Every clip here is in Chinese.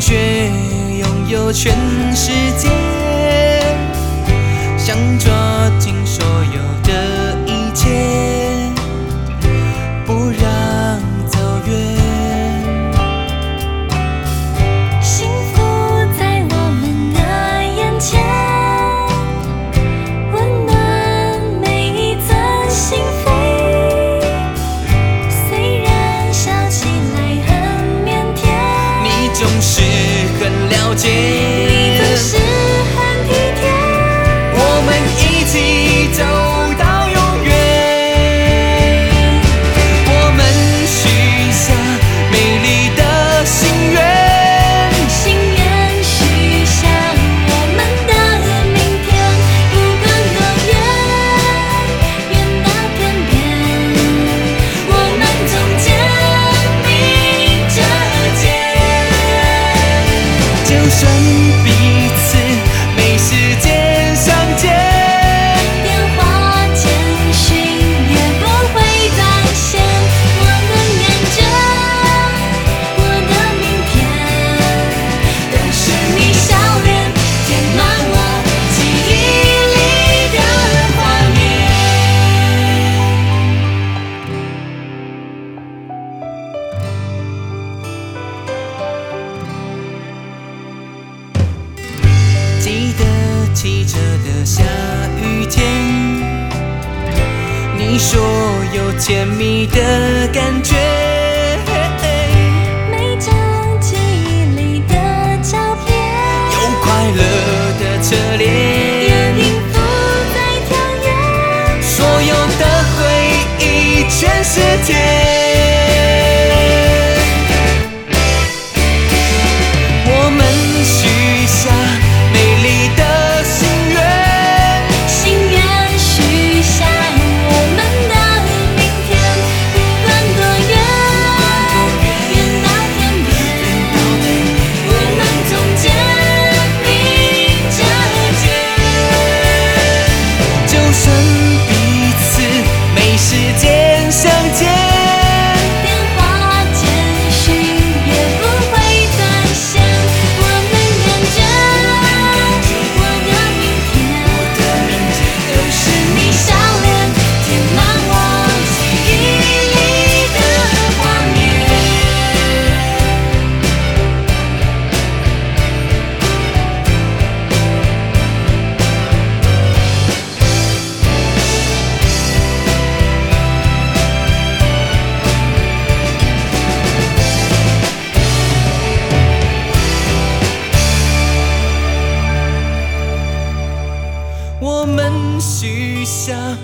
却拥有全世界。想抓紧所有汽车的下雨天。你说有甜蜜的感觉。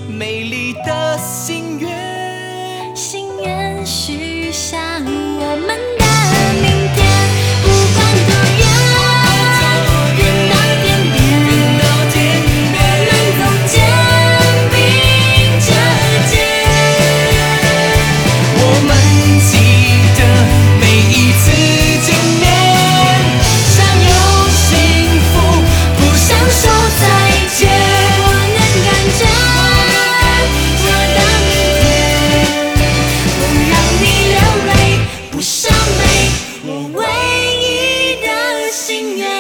美丽的心愿。心愿许下我们的我唯一的心愿